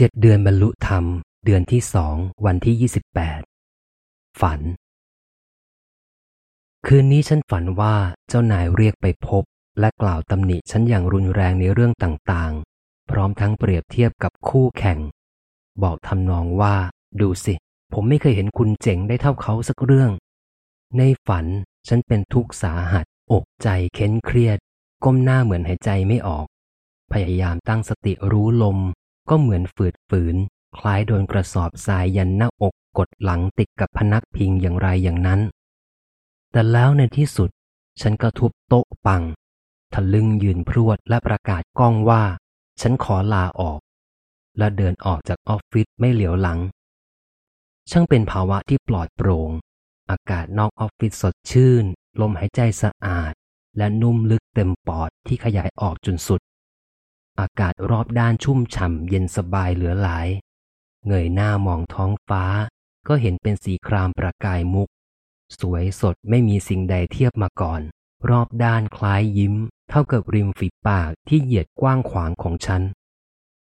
เจ็ดเดือนบรรลุธรรม เดือนที่สอง วันที่ยี่สิบแปด ฝัน คืนนี้ฉันฝันว่าเจ้านายเรียกไปพบ และกล่าวตำหนิฉันอย่างรุนแรงในเรื่องต่างๆ พร้อมทั้งเปรียบเทียบกับคู่แข่ง บอกทำนองว่า ดูสิ ผมไม่เคยเห็นคุณเจ๋งได้เท่าเขาสักเรื่อง ในฝันฉันเป็นทุกข์สาหัส อกใจเค้นเครียด ก้มหน้าเหมือนหายใจไม่ออก พยายามตั้งสติรู้ลม ก็เหมือนฝืดฝืน คล้ายโดนกระสอบทรายยันหน้าอกกดหลังติดกับพนักพิงอย่างไรอย่างนั้น แต่แล้วในที่สุด ฉันก็ทุบโต๊ะปัง ทะลึ่งยืนพรวดและประกาศก้องว่า ฉันขอลาออก และเดินออกจากออฟฟิศไม่เหลียวหลัง ช่างเป็นภาวะที่ปลอดโปร่ง อากาศนอกออฟฟิศสดชื่น ลมหายใจสะอาด และนุ่มลึกเต็มปอดที่ขยายออกจนสุด อากาศรอบด้านชุ่มฉ่ำเย็นสบายเหลือหลาย เงยหน้ามองท้องฟ้า ก็เห็นเป็นสีครามประกายมุก สวยสดไม่มีสิ่งใดเทียบมาก่อน รอบด้านคล้ายยิ้ม เท่ากับริมฝีปากที่เหยียดกว้างขวางของฉัน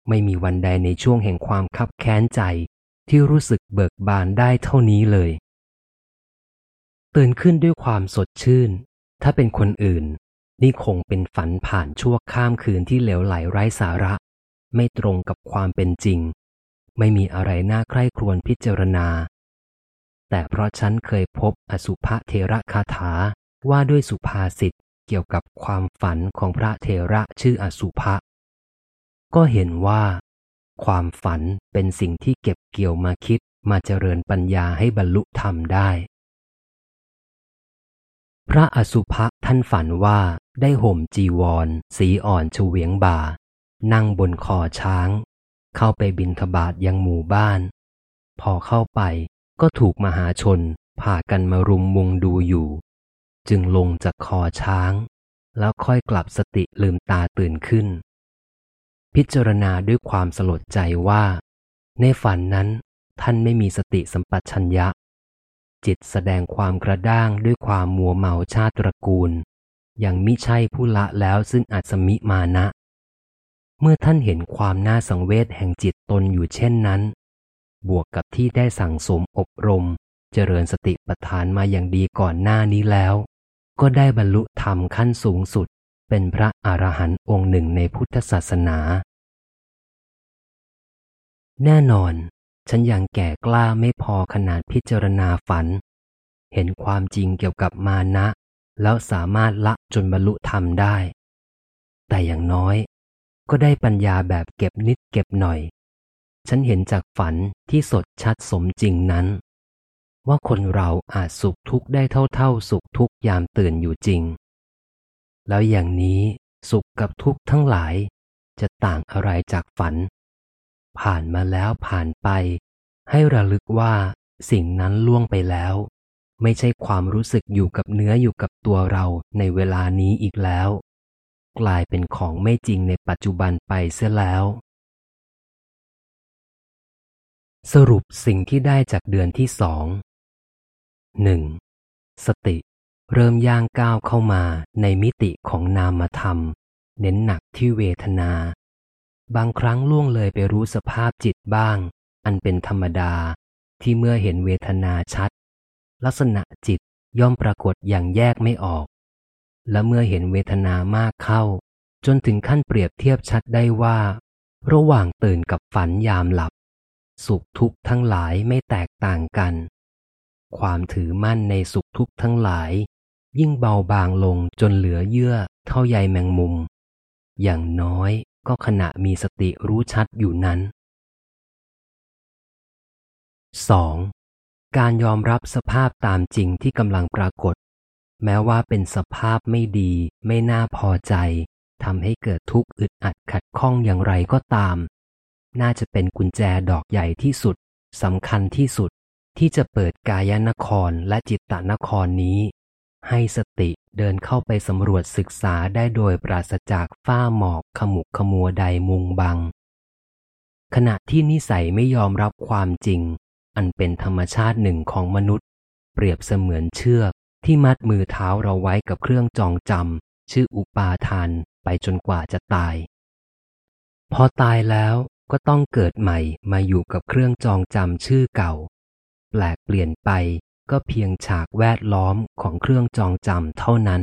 ไม่มีวันใดในช่วงแห่งความคับแค้นใจ ที่รู้สึกเบิกบานได้เท่านี้เลยตื่นขึ้นด้วยความสดชื่น ถ้าเป็นคนอื่น นี่คงเป็นฝันผ่านชั่วข้ามคืนที่เหลวไหลไร้สาระ ไม่ตรงกับความเป็นจริง ไม่มีอะไรน่าใคร่ครวญพิจารณา แต่เพราะฉันเคยพบอสุภะเทระคาถาว่าด้วยสุภาษิตเกี่ยวกับความฝันของพระเทระชื่ออสุภะก็เห็นว่า ความฝันเป็นสิ่งที่เก็บเกี่ยวมาคิดมาเจริญปัญญาให้บรรลุธรรมได้ พระอสุภะท่านฝันว่า ได้ห่มจีวร สีอ่อนเฉวียงบ่า นั่งบนคอช้าง เข้าไปบินทบาทยังหมู่บ้าน พอเข้าไปก็ถูกมหาชนพากันมารุมมุงดูอยู่ จึงลงจากคอช้าง แล้วค่อยกลับสติลืมตาตื่นขึ้น พิจารณาด้วยความสลดใจว่า ในฝันนั้นท่านไม่มีสติสัมปชัญญะ จิตแสดงความกระด้างด้วยความมัวเมาชาติตระกูล ยังมิใช่ผู้ละแล้วซึ่งอาจสมิมานะ เมื่อท่านเห็นความน่าสังเวชแห่งจิตตนอยู่เช่นนั้น บวกกับที่ได้สั่งสมอบรม เจริญสติปัฏฐานมาอย่างดีก่อนหน้านี้แล้ว ก็ได้บรรลุธรรมขั้นสูงสุด เป็นพระอรหันต์องค์หนึ่งในพุทธศาสนา แน่นอน ฉันยังแก่กล้าไม่พอขนาดพิจารณาฝัน เห็นความจริงเกี่ยวกับมานะ แล้วสามารถละจนบรรลุธรรมได้ แต่อย่างน้อย ก็ได้ปัญญาแบบเก็บนิดเก็บหน่อย ฉันเห็นจากฝันที่สดชัดสมจริงนั้น ว่าคนเราอาจสุขทุกข์ได้เท่าๆ สุขทุกข์ยามตื่นอยู่จริง แล้วอย่างนี้สุขกับทุกข์ทั้งหลาย จะต่างอะไรจากฝัน ผ่านมาแล้วผ่านไป ให้ระลึกว่าสิ่งนั้นล่วงไปแล้ว ไม่ใช่ความรู้สึกอยู่กับเนื้ออยู่กับตัวเราในเวลานี้อีกแล้ว กลายเป็นของไม่จริงในปัจจุบันไปเสียแล้ว สรุปสิ่งที่ได้จากเดือนที่สองหนึ่งสติ เริ่มย่างก้าวเข้ามาในมิติของนามธรรม เน้นหนักที่เวทนา บางครั้งล่วงเลยไปรู้สภาพจิตบ้าง อันเป็นธรรมดาที่เมื่อเห็นเวทนาชัด ลักษณะจิตย่อมปรากฏอย่างแยกไม่ออก และเมื่อเห็นเวทนามากเข้า จนถึงขั้นเปรียบเทียบชัดได้ว่า ระหว่างตื่นกับฝันยามหลับ สุขทุกข์ทั้งหลายไม่แตกต่างกัน ความถือมั่นในสุขทุกข์ทั้งหลาย ยิ่งเบาบางลงจนเหลือเยื่อเท่าใยแมงมุม อย่างน้อยก็ขณะมีสติรู้ชัดอยู่นั้น 2. การยอมรับสภาพตามจริงที่กำลังปรากฏ แม้ว่าเป็นสภาพไม่ดี ไม่น่าพอใจทำให้เกิดทุกข์อึดอัดขัดข้องอย่างไรก็ตาม น่าจะเป็นกุญแจดอกใหญ่ที่สุดสำคัญที่สุดที่จะเปิดกายนครและจิตตนครนี้ ให้สติเดินเข้าไปสำรวจศึกษาได้โดยปราศจากฝ้าหมอกขมุกขมัวใดมุงบัง ขณะที่นิสัยไม่ยอมรับความจริง อันเป็นธรรมชาติหนึ่งของมนุษย์ เปรียบเสมือนเชือกที่มัดมือเท้าเราไว้กับเครื่องจองจำชื่ออุปาทานไปจนกว่าจะตาย พอตายแล้วก็ต้องเกิดใหม่มาอยู่กับเครื่องจองจำชื่อเก่า แปลกเปลี่ยนไปก็เพียงฉากแวดล้อมของเครื่องจองจำเท่านั้น